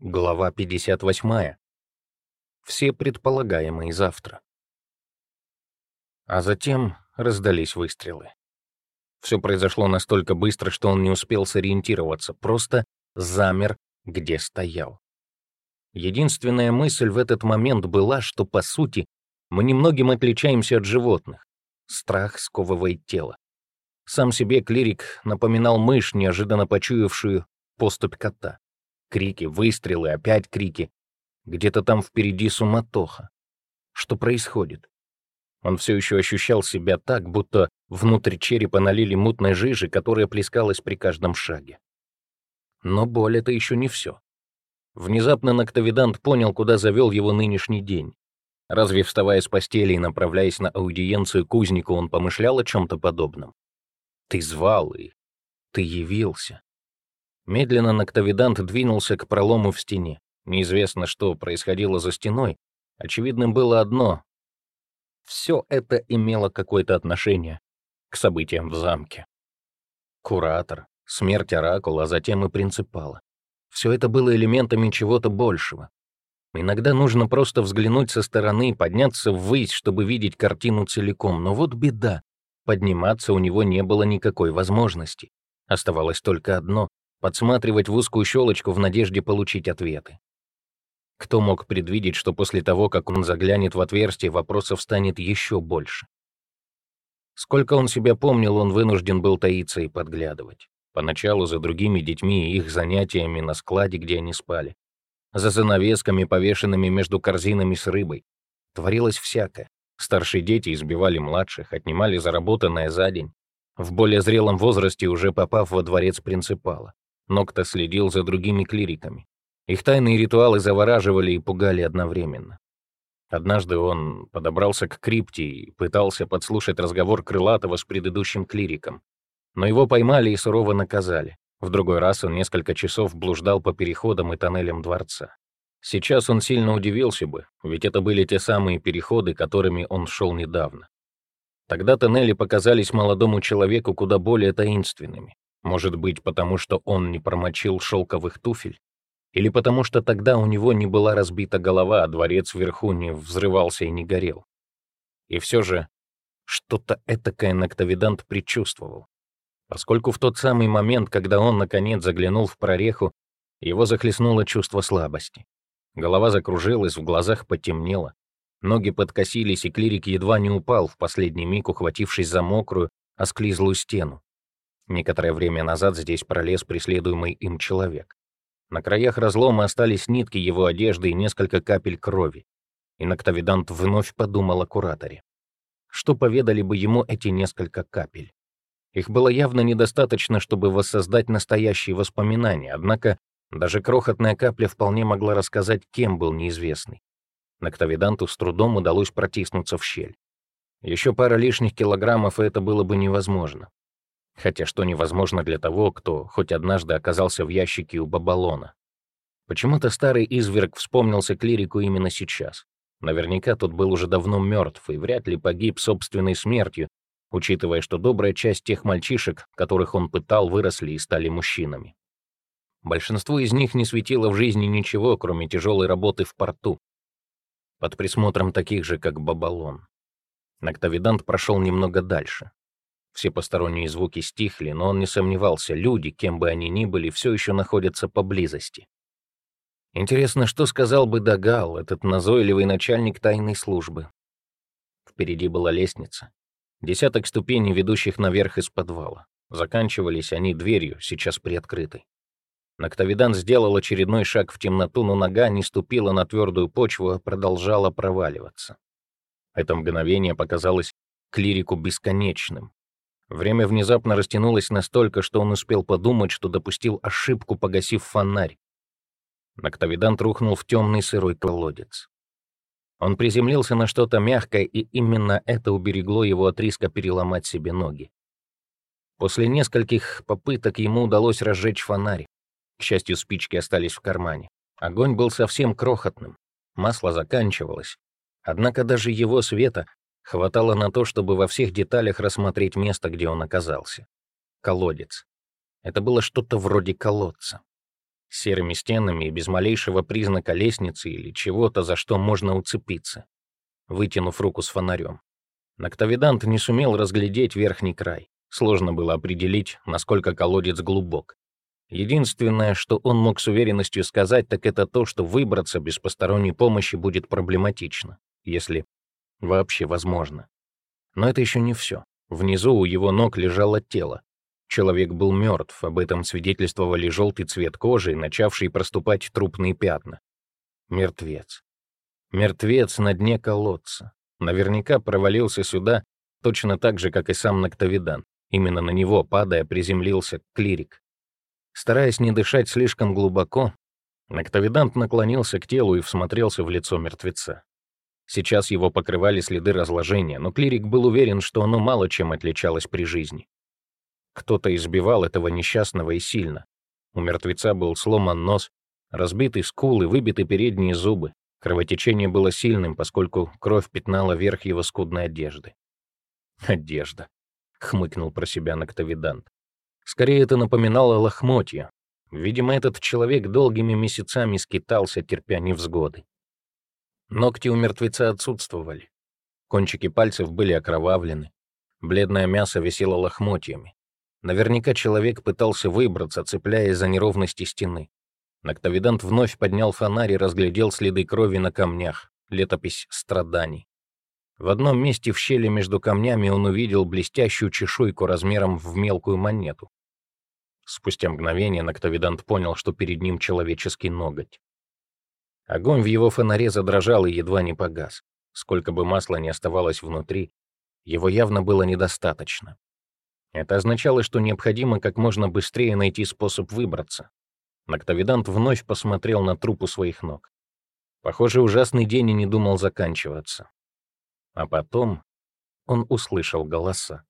Глава 58. Все предполагаемые завтра. А затем раздались выстрелы. Все произошло настолько быстро, что он не успел сориентироваться, просто замер, где стоял. Единственная мысль в этот момент была, что, по сути, мы немногим отличаемся от животных. Страх сковывает тело. Сам себе клирик напоминал мышь, неожиданно почуявшую поступь кота. Крики, выстрелы, опять крики. Где-то там впереди суматоха. Что происходит? Он все еще ощущал себя так, будто внутрь черепа налили мутной жижи, которая плескалась при каждом шаге. Но боль — это еще не все. Внезапно Ноктовидант понял, куда завел его нынешний день. Разве, вставая с постели и направляясь на аудиенцию кузнику, он помышлял о чем-то подобном? Ты звал, и ты явился. Медленно Ноктовидант двинулся к пролому в стене. Неизвестно, что происходило за стеной. Очевидным было одно. Все это имело какое-то отношение к событиям в замке. Куратор, смерть Оракула, а затем и принципала. Все это было элементами чего-то большего. Иногда нужно просто взглянуть со стороны, подняться ввысь, чтобы видеть картину целиком. Но вот беда. Подниматься у него не было никакой возможности. Оставалось только одно подсматривать в узкую щелочку в надежде получить ответы. Кто мог предвидеть, что после того, как он заглянет в отверстие, вопросов станет еще больше? Сколько он себя помнил, он вынужден был таиться и подглядывать. Поначалу за другими детьми и их занятиями на складе, где они спали. За занавесками, повешенными между корзинами с рыбой. Творилось всякое. Старшие дети избивали младших, отнимали заработанное за день. В более зрелом возрасте, уже попав во дворец принципала. Нокта следил за другими клириками. Их тайные ритуалы завораживали и пугали одновременно. Однажды он подобрался к крипте и пытался подслушать разговор Крылатого с предыдущим клириком. Но его поймали и сурово наказали. В другой раз он несколько часов блуждал по переходам и тоннелям дворца. Сейчас он сильно удивился бы, ведь это были те самые переходы, которыми он шел недавно. Тогда тоннели показались молодому человеку куда более таинственными. Может быть, потому что он не промочил шелковых туфель? Или потому что тогда у него не была разбита голова, а дворец вверху не взрывался и не горел? И все же что-то этакое Ноктовидант предчувствовал. Поскольку в тот самый момент, когда он, наконец, заглянул в прореху, его захлестнуло чувство слабости. Голова закружилась, в глазах потемнело. Ноги подкосились, и клирик едва не упал в последний миг, ухватившись за мокрую, осклизлую стену. Некоторое время назад здесь пролез преследуемый им человек. На краях разлома остались нитки его одежды и несколько капель крови. И Ноктовидант вновь подумал о кураторе. Что поведали бы ему эти несколько капель? Их было явно недостаточно, чтобы воссоздать настоящие воспоминания, однако даже крохотная капля вполне могла рассказать, кем был неизвестный. Ноктовиданту с трудом удалось протиснуться в щель. Еще пара лишних килограммов, и это было бы невозможно. Хотя что невозможно для того, кто хоть однажды оказался в ящике у Бабалона. Почему-то старый изверг вспомнился клирику именно сейчас. Наверняка тот был уже давно мертв и вряд ли погиб собственной смертью, учитывая, что добрая часть тех мальчишек, которых он пытал, выросли и стали мужчинами. Большинство из них не светило в жизни ничего, кроме тяжелой работы в порту, под присмотром таких же, как Бабалон. Ноктовидант прошел немного дальше. Все посторонние звуки стихли, но он не сомневался, люди, кем бы они ни были, все еще находятся поблизости. Интересно, что сказал бы Дагал, этот назойливый начальник тайной службы. Впереди была лестница. Десяток ступеней, ведущих наверх из подвала. Заканчивались они дверью, сейчас приоткрытой. Ноктовидан сделал очередной шаг в темноту, но нога не ступила на твердую почву, а продолжала проваливаться. Это мгновение показалось клирику бесконечным. Время внезапно растянулось настолько, что он успел подумать, что допустил ошибку, погасив фонарь. Ноктовидант рухнул в темный сырой колодец. Он приземлился на что-то мягкое, и именно это уберегло его от риска переломать себе ноги. После нескольких попыток ему удалось разжечь фонарь. К счастью, спички остались в кармане. Огонь был совсем крохотным, масло заканчивалось. Однако даже его света Хватало на то, чтобы во всех деталях рассмотреть место, где он оказался. Колодец. Это было что-то вроде колодца. с серыми стенами и без малейшего признака лестницы или чего-то, за что можно уцепиться, вытянув руку с фонарем. Ноктовидант не сумел разглядеть верхний край. Сложно было определить, насколько колодец глубок. Единственное, что он мог с уверенностью сказать, так это то, что выбраться без посторонней помощи будет проблематично, если вообще возможно. Но это еще не все. Внизу у его ног лежало тело. Человек был мертв, об этом свидетельствовали желтый цвет кожи и начавшие проступать трупные пятна. Мертвец. Мертвец на дне колодца. Наверняка провалился сюда точно так же, как и сам Ноктовидан. Именно на него, падая, приземлился клирик. Стараясь не дышать слишком глубоко, Ноктовидант наклонился к телу и всмотрелся в лицо мертвеца. Сейчас его покрывали следы разложения, но клирик был уверен, что оно мало чем отличалось при жизни. Кто-то избивал этого несчастного и сильно. У мертвеца был сломан нос, разбиты скулы, выбиты передние зубы. Кровотечение было сильным, поскольку кровь пятнала верх его скудной одежды. «Одежда», — хмыкнул про себя Ноктовидант. Скорее, это напоминало лохмотья. Видимо, этот человек долгими месяцами скитался, терпя невзгоды. Ногти у мертвеца отсутствовали. Кончики пальцев были окровавлены. Бледное мясо висело лохмотьями. Наверняка человек пытался выбраться, цепляясь за неровности стены. Ноктовидант вновь поднял фонарь и разглядел следы крови на камнях, летопись страданий. В одном месте в щели между камнями он увидел блестящую чешуйку размером в мелкую монету. Спустя мгновение Ноктовидант понял, что перед ним человеческий ноготь. Огонь в его фонаре задрожал и едва не погас. Сколько бы масла ни оставалось внутри, его явно было недостаточно. Это означало, что необходимо как можно быстрее найти способ выбраться. Ноктовидант вновь посмотрел на труп у своих ног. Похоже, ужасный день и не думал заканчиваться. А потом он услышал голоса.